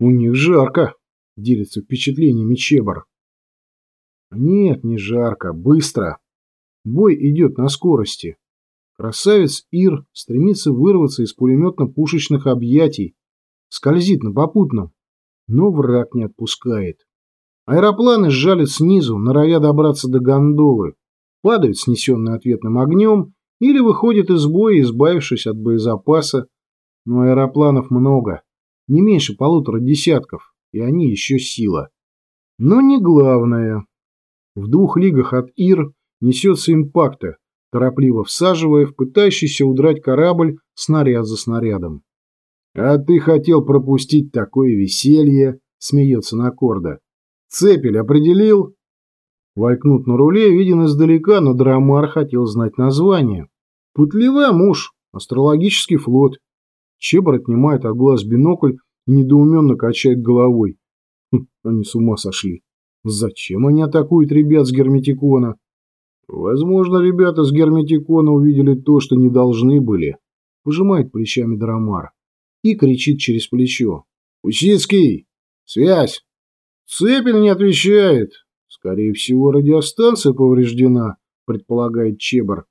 У них жарко, делится впечатлениями Чебар. Нет, не жарко, быстро. Бой идет на скорости. Красавец Ир стремится вырваться из пулеметно-пушечных объятий, скользит на попутном, но враг не отпускает. Аэропланы сжалят снизу, норовя добраться до гондолы, падают снесенные ответным огнем или выходят из боя, избавившись от боезапаса. Но аэропланов много, не меньше полутора десятков, и они еще сила. Но не главное. В двух лигах от Ир несется импакта, торопливо всаживая в пытающийся удрать корабль снаряд за снарядом. «А ты хотел пропустить такое веселье?» — смеется Накорда. «Цепель определил?» Валькнут на руле виден издалека, но Драмар хотел знать название. «Путливая муж. Астрологический флот». Чебр отнимает от глаз бинокль и недоуменно качает головой. Хм, они с ума сошли. Зачем они атакуют ребят с Герметикона? Возможно, ребята с Герметикона увидели то, что не должны были. Пожимает плечами Драмар и кричит через плечо. «Усицкий! Связь!» «Цепель не отвечает!» «Скорее всего, радиостанция повреждена», — предполагает Чебр.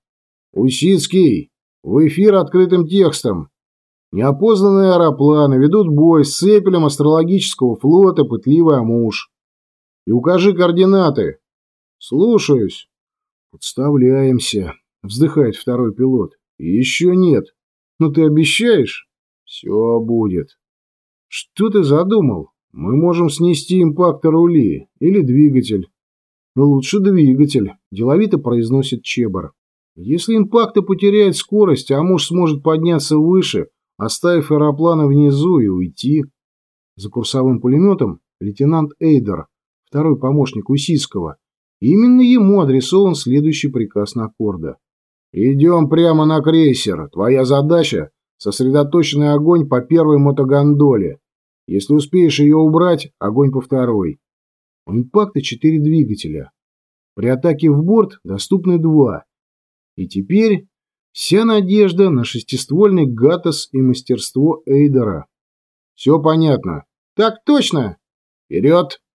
«Усицкий! В эфир открытым текстом! Неопознанные аэропланы ведут бой с цепелем астрологического флота «Пытливый Амуш». И укажи координаты. Слушаюсь. Подставляемся, вздыхает второй пилот. Еще нет. Но ты обещаешь? Все будет. Что ты задумал? Мы можем снести импактор ули или двигатель. Но лучше двигатель, деловито произносит Чебар. Если импакта потеряет скорость, а муж сможет подняться выше, оставив аэропланы внизу и уйти. За курсовым пулеметом лейтенант Эйдер, второй помощник Усицкого. Именно ему адресован следующий приказ на Корда. «Идем прямо на крейсер. Твоя задача — сосредоточенный огонь по первой мотогондоле. Если успеешь ее убрать, огонь по второй. У импакта четыре двигателя. При атаке в борт доступны два. И теперь вся надежда на шестиствольный Гатос и мастерство Эйдера. Все понятно. Так точно. Вперед!